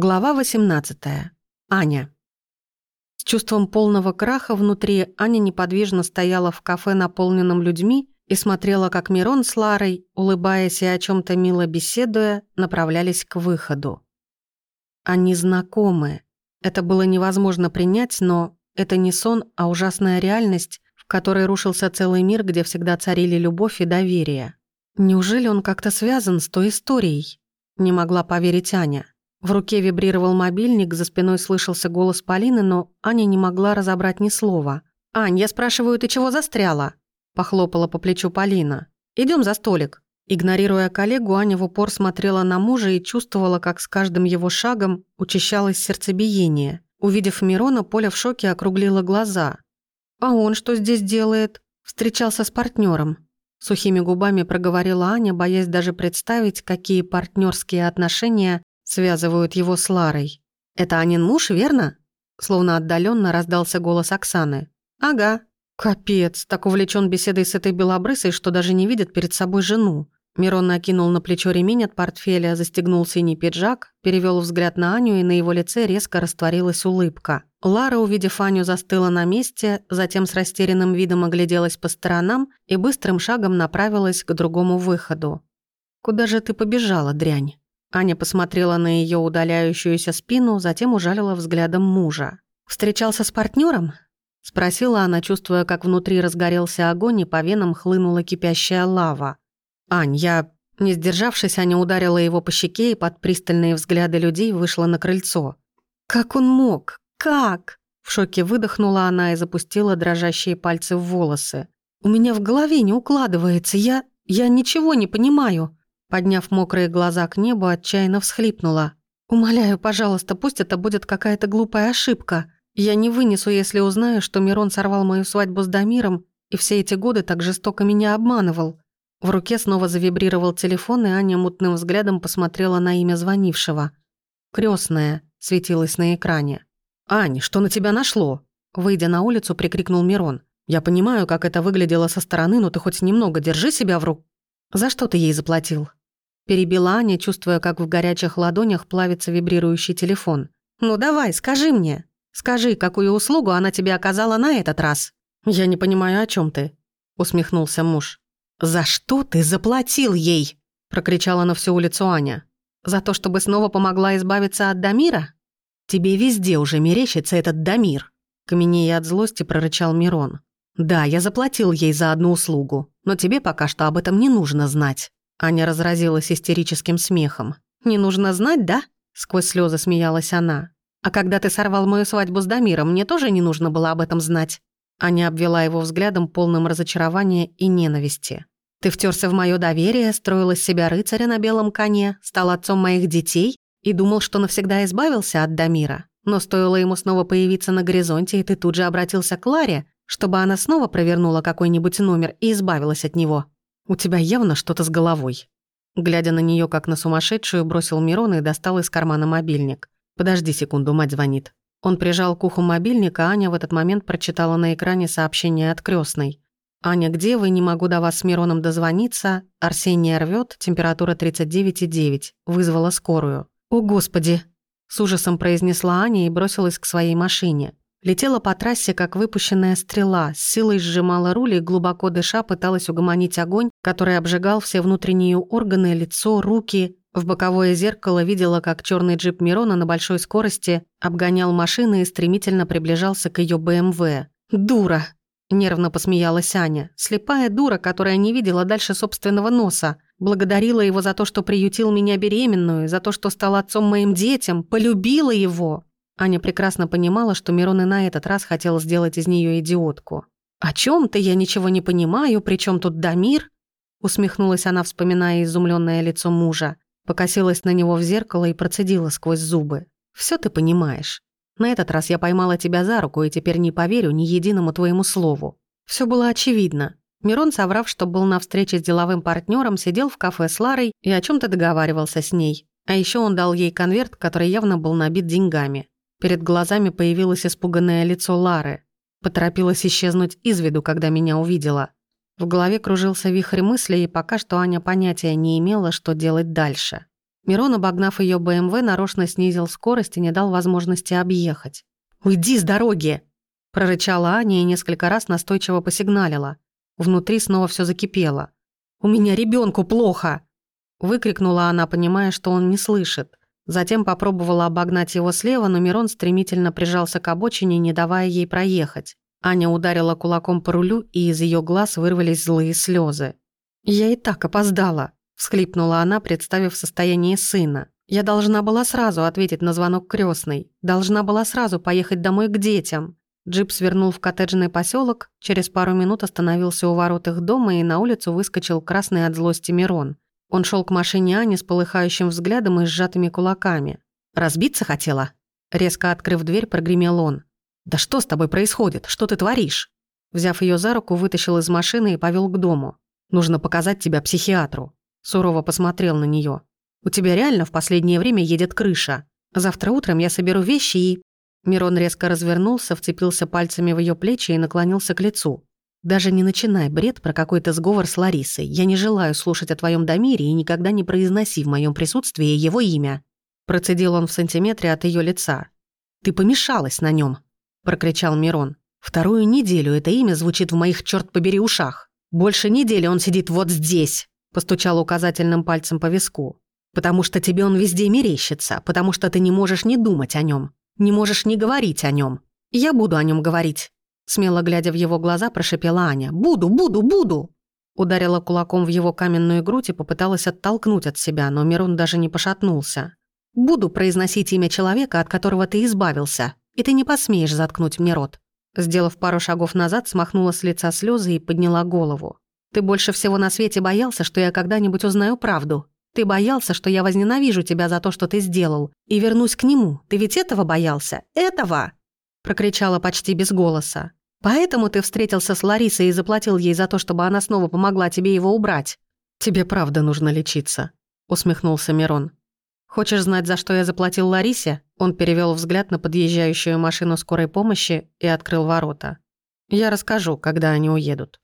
Глава 18. Аня. С чувством полного краха внутри Аня неподвижно стояла в кафе, наполненном людьми, и смотрела, как Мирон с Ларой, улыбаясь и о чем то мило беседуя, направлялись к выходу. Они знакомы. Это было невозможно принять, но это не сон, а ужасная реальность, в которой рушился целый мир, где всегда царили любовь и доверие. Неужели он как-то связан с той историей? Не могла поверить Аня. В руке вибрировал мобильник, за спиной слышался голос Полины, но Аня не могла разобрать ни слова. «Ань, я спрашиваю, ты чего застряла?» Похлопала по плечу Полина. Идем за столик». Игнорируя коллегу, Аня в упор смотрела на мужа и чувствовала, как с каждым его шагом учащалось сердцебиение. Увидев Мирона, Поля в шоке округлила глаза. «А он что здесь делает?» Встречался с партнером. Сухими губами проговорила Аня, боясь даже представить, какие партнерские отношения связывают его с Ларой. «Это Анин муж, верно?» Словно отдаленно раздался голос Оксаны. «Ага». «Капец, так увлечен беседой с этой белобрысой, что даже не видит перед собой жену». Мирон накинул на плечо ремень от портфеля, застегнул синий пиджак, перевел взгляд на Аню, и на его лице резко растворилась улыбка. Лара, увидев Аню, застыла на месте, затем с растерянным видом огляделась по сторонам и быстрым шагом направилась к другому выходу. «Куда же ты побежала, дрянь?» Аня посмотрела на ее удаляющуюся спину, затем ужалила взглядом мужа. «Встречался с партнером? Спросила она, чувствуя, как внутри разгорелся огонь и по венам хлынула кипящая лава. «Ань, я...» Не сдержавшись, Аня ударила его по щеке и под пристальные взгляды людей вышла на крыльцо. «Как он мог? Как?» В шоке выдохнула она и запустила дрожащие пальцы в волосы. «У меня в голове не укладывается. Я... я ничего не понимаю». Подняв мокрые глаза к небу, отчаянно всхлипнула. «Умоляю, пожалуйста, пусть это будет какая-то глупая ошибка. Я не вынесу, если узнаю, что Мирон сорвал мою свадьбу с Дамиром и все эти годы так жестоко меня обманывал». В руке снова завибрировал телефон, и Аня мутным взглядом посмотрела на имя звонившего. Крестная светилась на экране. «Ань, что на тебя нашло?» Выйдя на улицу, прикрикнул Мирон. «Я понимаю, как это выглядело со стороны, но ты хоть немного держи себя в рук...» «За что ты ей заплатил?» Перебила Аня, чувствуя, как в горячих ладонях плавится вибрирующий телефон. «Ну давай, скажи мне. Скажи, какую услугу она тебе оказала на этот раз?» «Я не понимаю, о чем ты», — усмехнулся муж. «За что ты заплатил ей?» — прокричала на всю улицу Аня. «За то, чтобы снова помогла избавиться от Дамира? Тебе везде уже мерещится этот Дамир!» Каменея от злости прорычал Мирон. «Да, я заплатил ей за одну услугу, но тебе пока что об этом не нужно знать». Аня разразилась истерическим смехом. «Не нужно знать, да?» Сквозь слезы смеялась она. «А когда ты сорвал мою свадьбу с Дамиром, мне тоже не нужно было об этом знать». Аня обвела его взглядом, полным разочарования и ненависти. «Ты втерся в мое доверие, строил из себя рыцаря на белом коне, стал отцом моих детей и думал, что навсегда избавился от Дамира. Но стоило ему снова появиться на горизонте, и ты тут же обратился к Ларе, чтобы она снова провернула какой-нибудь номер и избавилась от него. «У тебя явно что-то с головой». Глядя на нее как на сумасшедшую, бросил Мирон и достал из кармана мобильник. «Подожди секунду, мать звонит». Он прижал к уху мобильник, а Аня в этот момент прочитала на экране сообщение от крестной. «Аня, где вы? Не могу до вас с Мироном дозвониться. Арсений рвет, температура 39,9. Вызвала скорую». «О, Господи!» С ужасом произнесла Аня и бросилась к своей машине. Летела по трассе, как выпущенная стрела, с силой сжимала руль и, глубоко дыша, пыталась угомонить огонь, который обжигал все внутренние органы, лицо, руки. В боковое зеркало видела, как черный джип Мирона на большой скорости обгонял машины и стремительно приближался к ее БМВ. Эм «Дура!» – нервно посмеялась Аня. «Слепая дура, которая не видела дальше собственного носа. Благодарила его за то, что приютил меня беременную, за то, что стал отцом моим детям, полюбила его!» Аня прекрасно понимала, что Мирон и на этот раз хотел сделать из нее идиотку. «О чем ты? Я ничего не понимаю. Причем тут Дамир?» Усмехнулась она, вспоминая изумленное лицо мужа. Покосилась на него в зеркало и процедила сквозь зубы. Все ты понимаешь. На этот раз я поймала тебя за руку и теперь не поверю ни единому твоему слову». Все было очевидно. Мирон, соврав, что был на встрече с деловым партнером, сидел в кафе с Ларой и о чем то договаривался с ней. А еще он дал ей конверт, который явно был набит деньгами. Перед глазами появилось испуганное лицо Лары. Поторопилась исчезнуть из виду, когда меня увидела. В голове кружился вихрь мыслей, и пока что Аня понятия не имела, что делать дальше. Мирон, обогнав ее БМВ, нарочно снизил скорость и не дал возможности объехать. «Уйди с дороги!» – прорычала Аня и несколько раз настойчиво посигналила. Внутри снова все закипело. «У меня ребенку плохо!» – выкрикнула она, понимая, что он не слышит. Затем попробовала обогнать его слева, но Мирон стремительно прижался к обочине, не давая ей проехать. Аня ударила кулаком по рулю, и из ее глаз вырвались злые слезы. «Я и так опоздала», – всхлипнула она, представив состояние сына. «Я должна была сразу ответить на звонок крестной, должна была сразу поехать домой к детям». Джип свернул в коттеджный поселок, через пару минут остановился у ворот их дома и на улицу выскочил красный от злости Мирон – он шел к машине Ани с полыхающим взглядом и сжатыми кулаками. «Разбиться хотела?» Резко открыв дверь, прогремел он. «Да что с тобой происходит? Что ты творишь?» Взяв ее за руку, вытащил из машины и повел к дому. «Нужно показать тебя психиатру». Сурово посмотрел на нее. «У тебя реально в последнее время едет крыша. Завтра утром я соберу вещи и...» Мирон резко развернулся, вцепился пальцами в ее плечи и наклонился к лицу. Даже не начинай бред про какой-то сговор с Ларисой. Я не желаю слушать о твоем домире и никогда не произноси в моем присутствии его имя. Процедил он в сантиметре от ее лица. Ты помешалась на нем, прокричал Мирон. Вторую неделю это имя звучит в моих, черт побери, ушах. Больше недели он сидит вот здесь, постучал указательным пальцем по виску. Потому что тебе он везде мерещится, потому что ты не можешь не думать о нем, не можешь не говорить о нем. Я буду о нем говорить. Смело глядя в его глаза, прошепела Аня. «Буду, буду, буду!» Ударила кулаком в его каменную грудь и попыталась оттолкнуть от себя, но Мирон даже не пошатнулся. «Буду произносить имя человека, от которого ты избавился, и ты не посмеешь заткнуть мне рот». Сделав пару шагов назад, смахнула с лица слезы и подняла голову. «Ты больше всего на свете боялся, что я когда-нибудь узнаю правду. Ты боялся, что я возненавижу тебя за то, что ты сделал, и вернусь к нему. Ты ведь этого боялся? Этого!» Прокричала почти без голоса. Поэтому ты встретился с Ларисой и заплатил ей за то, чтобы она снова помогла тебе его убрать. Тебе правда нужно лечиться, усмехнулся Мирон. Хочешь знать, за что я заплатил Ларисе? Он перевел взгляд на подъезжающую машину скорой помощи и открыл ворота. Я расскажу, когда они уедут.